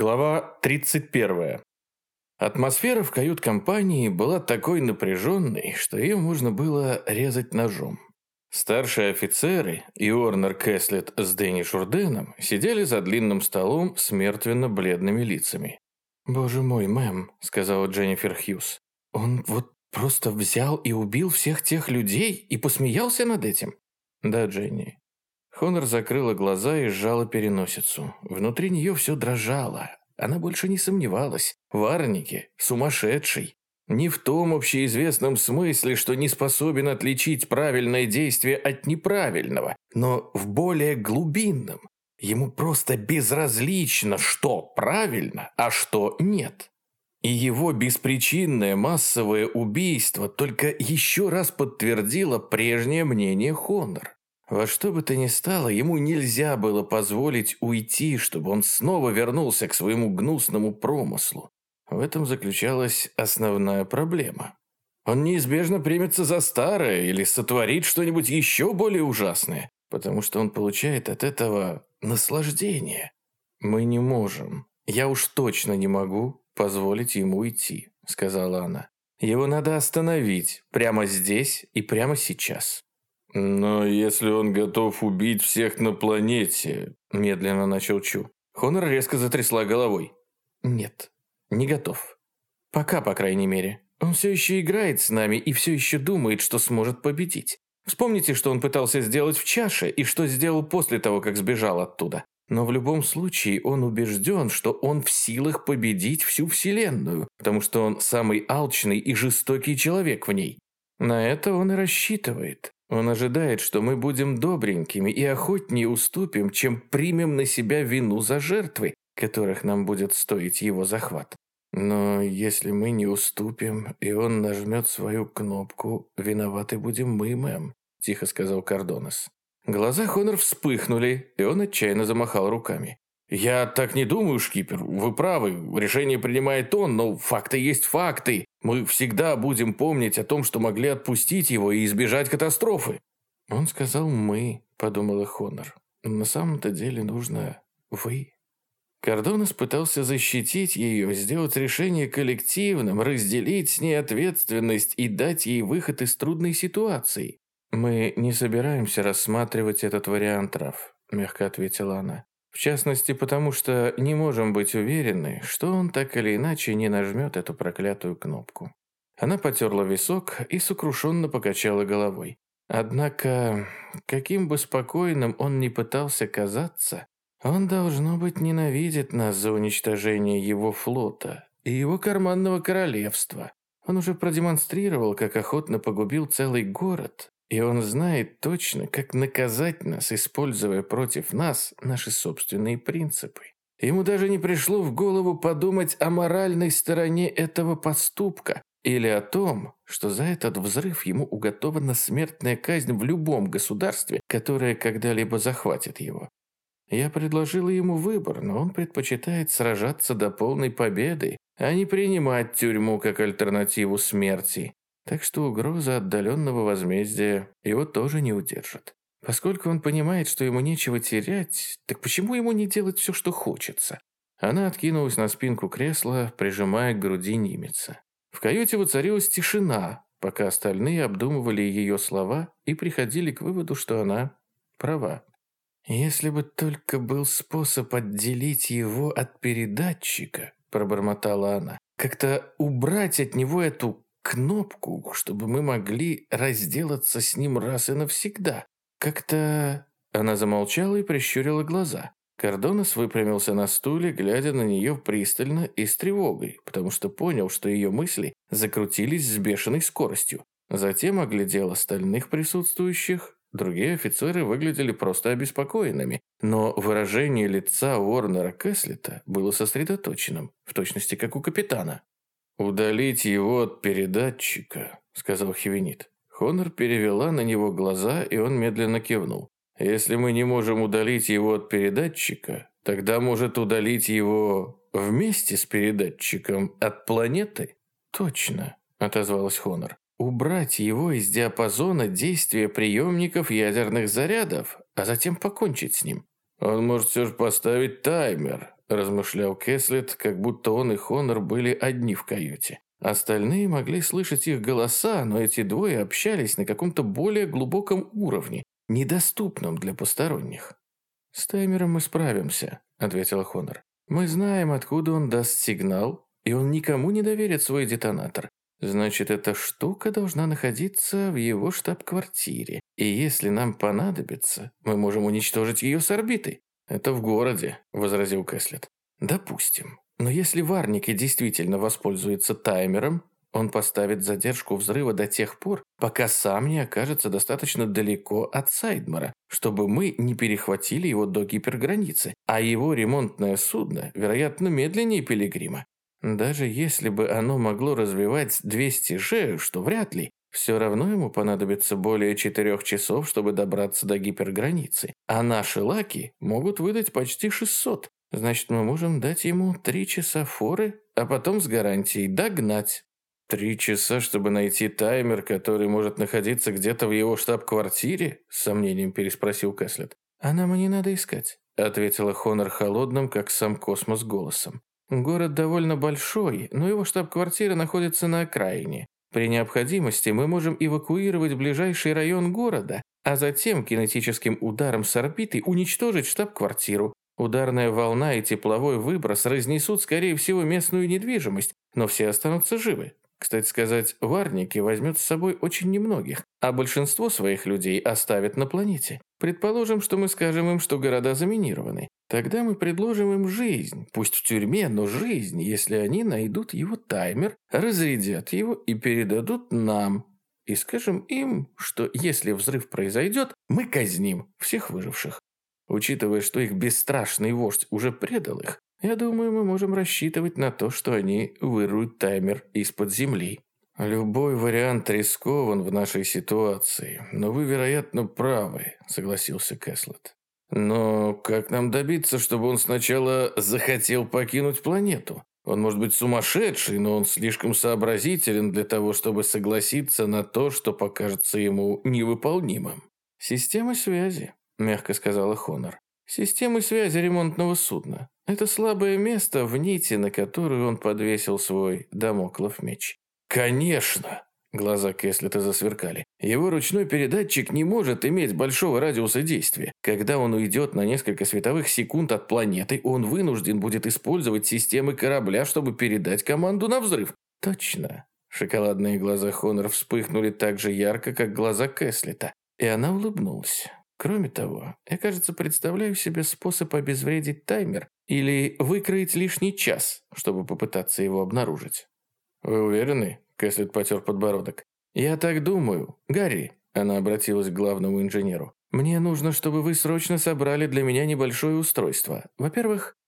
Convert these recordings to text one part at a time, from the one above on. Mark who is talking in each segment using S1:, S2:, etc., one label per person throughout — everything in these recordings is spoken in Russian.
S1: Глава 31. Атмосфера в кают-компании была такой напряженной, что ее можно было резать ножом. Старшие офицеры и Орнер Кэслет с Дэнни Шурденом сидели за длинным столом с мертвенно-бледными лицами. «Боже мой, мэм», — сказала Дженнифер Хьюз, — «он вот просто взял и убил всех тех людей и посмеялся над этим?» «Да, Дженни, Хонор закрыла глаза и сжала переносицу. Внутри нее все дрожало. Она больше не сомневалась. Варники сумасшедший. Не в том общеизвестном смысле, что не способен отличить правильное действие от неправильного, но в более глубинном. Ему просто безразлично, что правильно, а что нет. И его беспричинное массовое убийство только еще раз подтвердило прежнее мнение Хонор. Во что бы то ни стало, ему нельзя было позволить уйти, чтобы он снова вернулся к своему гнусному промыслу. В этом заключалась основная проблема. Он неизбежно примется за старое или сотворит что-нибудь еще более ужасное, потому что он получает от этого наслаждение. «Мы не можем, я уж точно не могу позволить ему уйти», — сказала она. «Его надо остановить прямо здесь и прямо сейчас».
S2: «Но если он готов убить всех на планете...» – медленно начал Чу.
S1: Хонор резко затрясла головой. «Нет, не готов. Пока, по крайней мере. Он все еще играет с нами и все еще думает, что сможет победить. Вспомните, что он пытался сделать в чаше и что сделал после того, как сбежал оттуда. Но в любом случае он убежден, что он в силах победить всю Вселенную, потому что он самый алчный и жестокий человек в ней. На это он и рассчитывает. Он ожидает, что мы будем добренькими и охотнее уступим, чем примем на себя вину за жертвы, которых нам будет стоить его захват. Но если мы не уступим, и он нажмет свою кнопку, виноваты будем мы, мэм», – тихо сказал Кардонес. Глаза Хонор вспыхнули, и он отчаянно замахал руками. «Я так не думаю, шкипер. Вы правы. Решение принимает он, но факты есть факты. Мы всегда будем помнить о том, что могли отпустить его и избежать катастрофы». «Он сказал «мы», — подумала Хонор. «На самом-то деле нужно «вы». Кордонес пытался защитить ее, сделать решение коллективным, разделить с ней ответственность и дать ей выход из трудной ситуации. «Мы не собираемся рассматривать этот вариант, Раф», — мягко ответила она. В частности, потому что не можем быть уверены, что он так или иначе не нажмет эту проклятую кнопку. Она потерла висок и сокрушенно покачала головой. Однако, каким бы спокойным он ни пытался казаться, он, должно быть, ненавидит нас за уничтожение его флота и его карманного королевства. Он уже продемонстрировал, как охотно погубил целый город, и он знает точно, как наказать нас, используя против нас наши собственные принципы. Ему даже не пришло в голову подумать о моральной стороне этого поступка или о том, что за этот взрыв ему уготована смертная казнь в любом государстве, которое когда-либо захватит его. Я предложила ему выбор, но он предпочитает сражаться до полной победы, а не принимать тюрьму как альтернативу смерти. Так что угроза отдаленного возмездия его тоже не удержит. Поскольку он понимает, что ему нечего терять, так почему ему не делать все, что хочется? Она откинулась на спинку кресла, прижимая к груди немеца. В каюте воцарилась тишина, пока остальные обдумывали ее слова и приходили к выводу, что она права. «Если бы только был способ отделить его от передатчика», пробормотала она, «как-то убрать от него эту кнопку, чтобы мы могли разделаться с ним раз и навсегда. Как-то...» Она замолчала и прищурила глаза. Кордонес выпрямился на стуле, глядя на нее пристально и с тревогой, потому что понял, что ее мысли закрутились с бешеной скоростью. Затем оглядел остальных присутствующих. Другие офицеры выглядели просто обеспокоенными, но выражение лица Уорнера Кэслета было сосредоточенным, в точности как у капитана. «Удалить его от передатчика», — сказал Хивенит. Хонор перевела на него глаза, и он медленно кивнул. «Если мы не можем удалить его от передатчика, тогда может удалить его вместе с передатчиком от планеты?» «Точно», — отозвалась Хонор. «Убрать его из диапазона действия приемников ядерных зарядов, а затем покончить с ним».
S2: «Он может все же поставить таймер»,
S1: размышлял Кэслет, как будто он и Хонор были одни в каюте. Остальные могли слышать их голоса, но эти двое общались на каком-то более глубоком уровне, недоступном для посторонних. «С таймером мы справимся», — ответила Хонор. «Мы знаем, откуда он даст сигнал, и он никому не доверит свой детонатор. Значит, эта штука должна находиться в его штаб-квартире. И если нам понадобится, мы можем уничтожить ее с орбиты. Это в городе, возразил Кэслет. Допустим. Но если Варники действительно воспользуется таймером, он поставит задержку взрыва до тех пор, пока сам не окажется достаточно далеко от Сайдмара, чтобы мы не перехватили его до гиперграницы, а его ремонтное судно, вероятно, медленнее Пилигрима. Даже если бы оно могло развивать 200 же, что вряд ли, все равно ему понадобится более четырех часов, чтобы добраться до гиперграницы. А наши лаки могут выдать почти 600. Значит, мы можем дать ему три часа форы, а потом с гарантией догнать. Три часа, чтобы найти таймер, который может находиться где-то в его штаб-квартире? С сомнением переспросил Кэслет. А нам и не надо искать, ответила Хонор холодным, как сам космос, голосом. Город довольно большой, но его штаб-квартира находится на окраине. При необходимости мы можем эвакуировать ближайший район города, а затем кинетическим ударом с орбиты уничтожить штаб-квартиру. Ударная волна и тепловой выброс разнесут, скорее всего, местную недвижимость, но все останутся живы. Кстати сказать, Варники возьмет с собой очень немногих, а большинство своих людей оставит на планете. Предположим, что мы скажем им, что города заминированы. Тогда мы предложим им жизнь, пусть в тюрьме, но жизнь, если они найдут его таймер, разрядят его и передадут нам. И скажем им, что если взрыв произойдет, мы казним всех выживших. Учитывая, что их бесстрашный вождь уже предал их, я думаю, мы можем рассчитывать на то, что они выруют таймер из-под земли. Любой вариант рискован в нашей ситуации, но вы, вероятно, правы, согласился Кэслет. Но как нам добиться, чтобы он сначала захотел покинуть планету? Он может быть сумасшедший, но он слишком сообразителен для того, чтобы согласиться на то, что покажется ему невыполнимым. «Система связи», – мягко сказала Хонор. «Системы связи ремонтного судна. Это слабое место в нити, на которую он подвесил свой домоклов меч. «Конечно!» Глаза Кэслета засверкали. Его ручной передатчик не может иметь большого радиуса действия. Когда он уйдет на несколько световых секунд от планеты, он вынужден будет использовать системы корабля, чтобы передать команду на взрыв. Точно. Шоколадные глаза Хонор вспыхнули так же ярко, как глаза Кэслета. И она улыбнулась. Кроме того, я, кажется, представляю себе способ обезвредить таймер или выкроить лишний час, чтобы попытаться его обнаружить. Вы уверены? Кэслет потер подбородок. Я так думаю. Гарри, она обратилась к главному инженеру. Мне нужно, чтобы вы срочно собрали для меня небольшое устройство. Во-первых...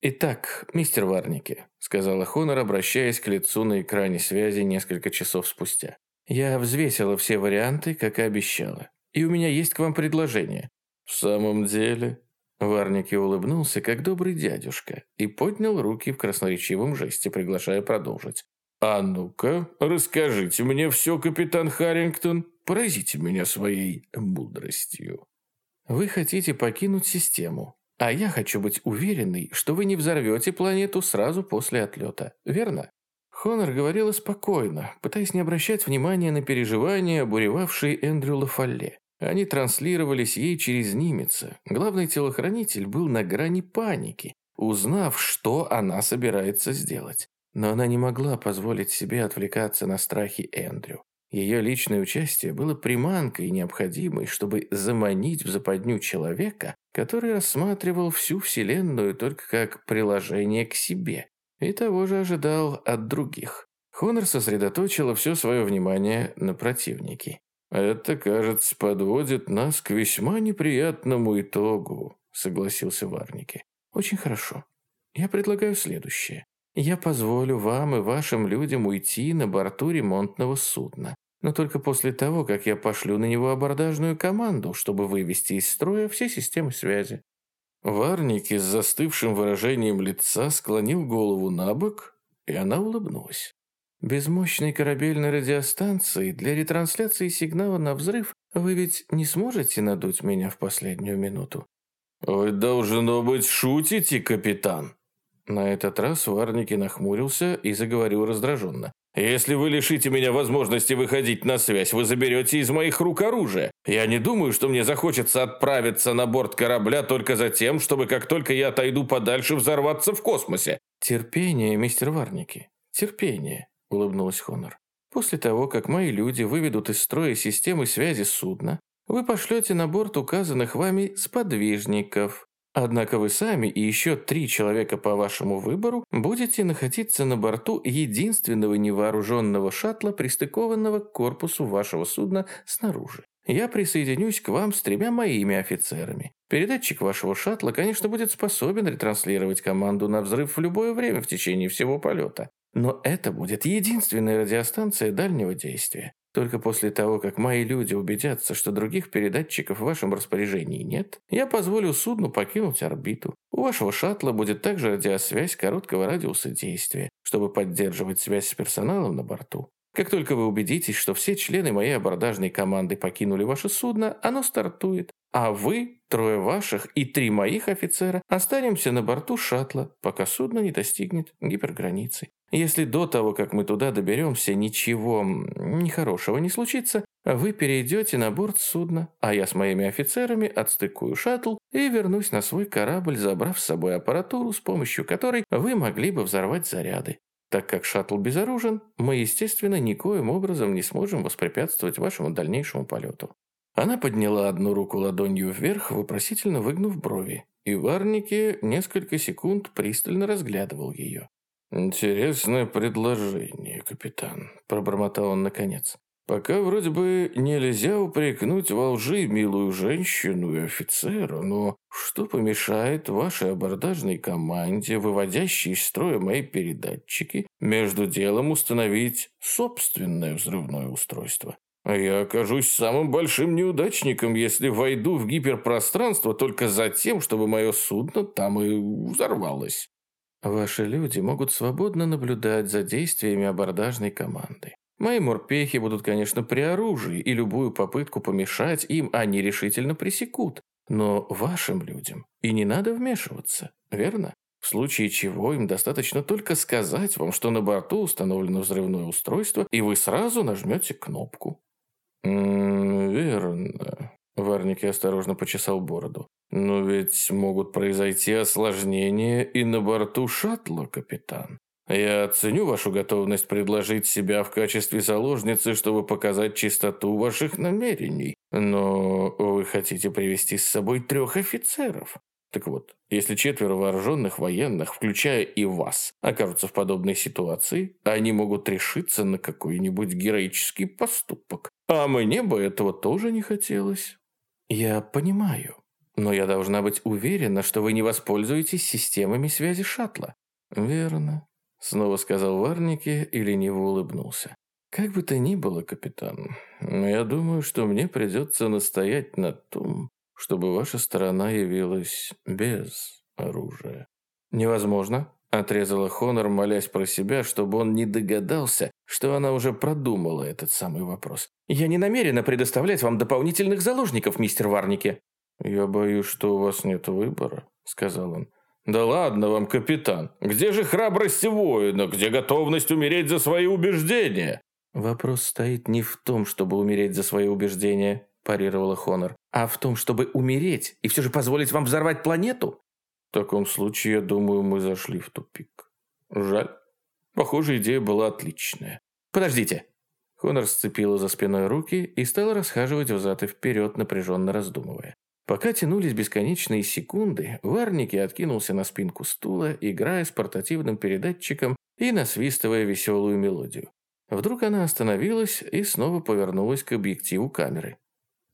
S1: «Итак, мистер Варники», — сказала Хонор, обращаясь к лицу на экране связи несколько часов спустя. «Я взвесила все варианты, как и обещала. И у меня есть к вам предложение». «В самом деле?» Варники улыбнулся, как добрый дядюшка, и поднял руки в красноречивом жесте, приглашая продолжить. «А ну-ка, расскажите мне все, капитан Харрингтон. Поразите меня своей мудростью». «Вы хотите покинуть систему, а я хочу быть уверенной, что вы не взорвете планету сразу после отлета, верно?» Хонор говорила спокойно, пытаясь не обращать внимания на переживания, обуревавшие Эндрю Лафалле. Они транслировались ей через Нимеца. Главный телохранитель был на грани паники, узнав, что она собирается сделать. Но она не могла позволить себе отвлекаться на страхи Эндрю. Ее личное участие было приманкой, необходимой, чтобы заманить в западню человека, который рассматривал всю Вселенную только как приложение к себе. И того же ожидал от других. Хонор сосредоточила все свое внимание на противнике. «Это, кажется, подводит нас к весьма неприятному итогу», согласился Варники. «Очень хорошо. Я предлагаю следующее. Я позволю вам и вашим людям уйти на борту ремонтного судна, но только после того, как я пошлю на него абордажную команду, чтобы вывести из строя все системы связи». Варники с застывшим выражением лица склонил голову на бок, и она улыбнулась. Без мощной корабельной радиостанции для ретрансляции сигнала на взрыв вы ведь не сможете надуть меня в последнюю минуту.
S2: «Вы, должно быть, шутите, капитан?»
S1: На этот раз Варники нахмурился и заговорил раздраженно.
S2: «Если вы лишите меня возможности выходить на связь, вы заберете из моих рук оружие. Я не думаю, что мне захочется отправиться на борт корабля только за тем, чтобы как только я отойду подальше взорваться в космосе».
S1: «Терпение, мистер Варники, терпение», — улыбнулась Хонор. «После того, как мои люди выведут из строя системы связи судна, вы пошлете на борт указанных вами сподвижников. Однако вы сами и еще три человека по вашему выбору будете находиться на борту единственного невооруженного шаттла, пристыкованного к корпусу вашего судна снаружи. Я присоединюсь к вам с тремя моими офицерами. Передатчик вашего шаттла, конечно, будет способен ретранслировать команду на взрыв в любое время в течение всего полета. Но это будет единственная радиостанция дальнего действия. Только после того, как мои люди убедятся, что других передатчиков в вашем распоряжении нет, я позволю судну покинуть орбиту. У вашего шаттла будет также радиосвязь короткого радиуса действия, чтобы поддерживать связь с персоналом на борту. Как только вы убедитесь, что все члены моей абордажной команды покинули ваше судно, оно стартует. А вы, трое ваших и три моих офицера останемся на борту шаттла, пока судно не достигнет гиперграницы. Если до того, как мы туда доберемся, ничего нехорошего не случится, вы перейдете на борт судна, а я с моими офицерами отстыкую шаттл и вернусь на свой корабль, забрав с собой аппаратуру, с помощью которой вы могли бы взорвать заряды. Так как шаттл безоружен, мы, естественно, никоим образом не сможем воспрепятствовать вашему дальнейшему полету». Она подняла одну руку ладонью вверх, вопросительно выгнув брови, и Варники несколько секунд пристально разглядывал ее.
S2: «Интересное предложение, капитан», – пробормотал он наконец. «Пока вроде бы нельзя упрекнуть во лжи милую женщину и офицера, но что помешает вашей абордажной команде, выводящей из строя мои передатчики, между делом установить собственное взрывное устройство? А я окажусь самым большим неудачником, если войду в гиперпространство только за тем, чтобы мое судно там и взорвалось».
S1: Ваши люди могут свободно наблюдать за действиями абордажной команды. Мои морпехи будут, конечно, при оружии, и любую попытку помешать им они решительно пресекут. Но вашим людям и не надо вмешиваться, верно? В случае чего им достаточно только сказать вам, что на борту установлено взрывное устройство, и вы сразу нажмете кнопку.
S2: «М -м, «Верно», — Варники осторожно почесал бороду. Но ведь могут произойти осложнения и на борту шаттла, капитан. Я оценю вашу готовность предложить себя в качестве заложницы, чтобы показать чистоту ваших намерений. Но вы хотите привести с собой трех офицеров. Так вот, если четверо вооруженных военных, включая и вас, окажутся в подобной ситуации, они могут решиться на какой-нибудь героический поступок. А мне бы этого тоже не хотелось.
S1: Я понимаю, но я должна быть уверена, что вы не воспользуетесь системами связи шаттла».
S2: «Верно», — снова сказал Варники и лениво улыбнулся. «Как бы то ни было, капитан, я думаю, что мне придется настоять на том, чтобы ваша сторона явилась без оружия».
S1: «Невозможно», — отрезала Хонор, молясь про себя, чтобы он не догадался, что она уже продумала этот самый вопрос. «Я не намерена предоставлять вам дополнительных заложников, мистер Варники».
S2: «Я боюсь, что у вас нет выбора», — сказал он. «Да ладно вам, капитан. Где же храбрость воина? Где готовность умереть за свои убеждения?»
S1: «Вопрос стоит не в том, чтобы умереть за свои убеждения», – парировала Хонор, «а в том, чтобы умереть и все же позволить вам взорвать планету».
S2: «В таком случае, я думаю, мы зашли в тупик. Жаль. Похоже, идея была отличная».
S1: «Подождите». Хонор сцепила за спиной руки и стала расхаживать взад и вперед, напряженно раздумывая. Пока тянулись бесконечные секунды, Варники откинулся на спинку стула, играя с портативным передатчиком и насвистывая веселую мелодию. Вдруг она остановилась и снова повернулась к объективу камеры.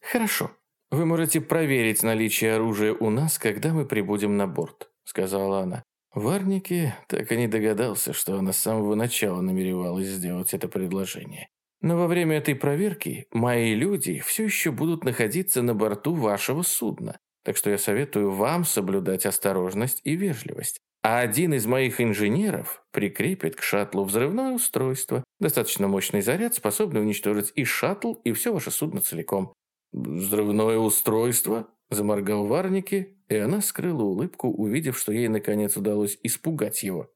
S1: «Хорошо. Вы можете проверить наличие оружия у нас, когда мы прибудем на борт», — сказала она. Варники так и не догадался, что она с самого начала намеревалась сделать это предложение. Но во время этой проверки мои люди все еще будут находиться на борту вашего судна, так что я советую вам соблюдать осторожность и вежливость. А один из моих инженеров прикрепит к шаттлу взрывное устройство, достаточно мощный заряд, способный уничтожить и шаттл, и все ваше судно целиком.
S2: «Взрывное устройство?»
S1: Заморгал Варники, и она скрыла улыбку, увидев, что ей наконец удалось испугать его.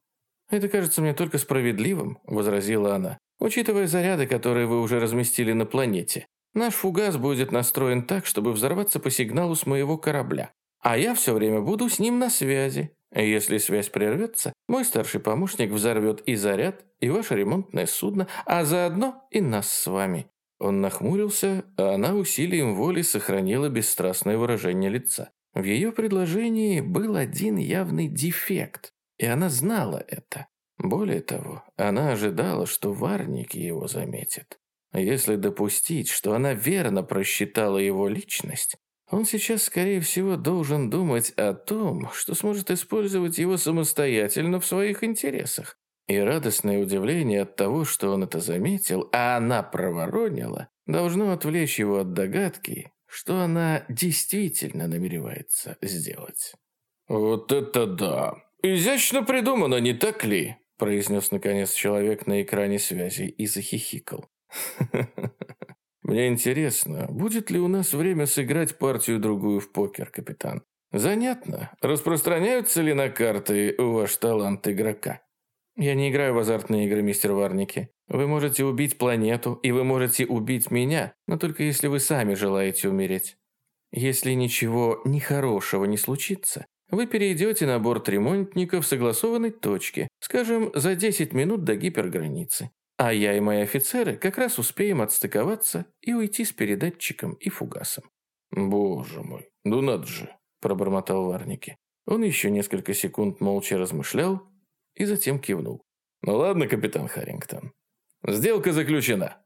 S1: «Это кажется мне только справедливым», – возразила она, «учитывая заряды, которые вы уже разместили на планете. Наш фугас будет настроен так, чтобы взорваться по сигналу с моего корабля. А я все время буду с ним на связи. Если связь прервется, мой старший помощник взорвет и заряд, и ваше ремонтное судно, а заодно и нас с вами». Он нахмурился, а она усилием воли сохранила бесстрастное выражение лица. В ее предложении был один явный дефект, и она знала это. Более того, она ожидала, что Варник его заметит. Если допустить, что она верно просчитала его личность, он сейчас, скорее всего, должен думать о том, что сможет использовать его самостоятельно в своих интересах. И радостное удивление от того, что он это заметил, а она проворонила, должно отвлечь его от догадки, что она действительно намеревается сделать.
S2: «Вот это да! Изящно придумано, не так ли?» произнес наконец человек на экране связи и захихикал.
S1: Мне интересно, будет ли у нас время сыграть партию-другую в покер, капитан? Занятно. Распространяются ли на карты ваш талант игрока? Я не играю в азартные игры, мистер Варники. Вы можете убить планету, и вы можете убить меня, но только если вы сами желаете умереть. Если ничего нехорошего не случится, вы перейдете на борт ремонтника в согласованной точке, скажем, за 10 минут до гиперграницы. А я и мои офицеры как раз успеем отстыковаться и уйти с передатчиком и фугасом.
S2: «Боже мой, ну надо же!» – пробормотал Варники.
S1: Он еще несколько секунд молча размышлял и затем кивнул.
S2: «Ну ладно, капитан Харрингтон. Сделка заключена.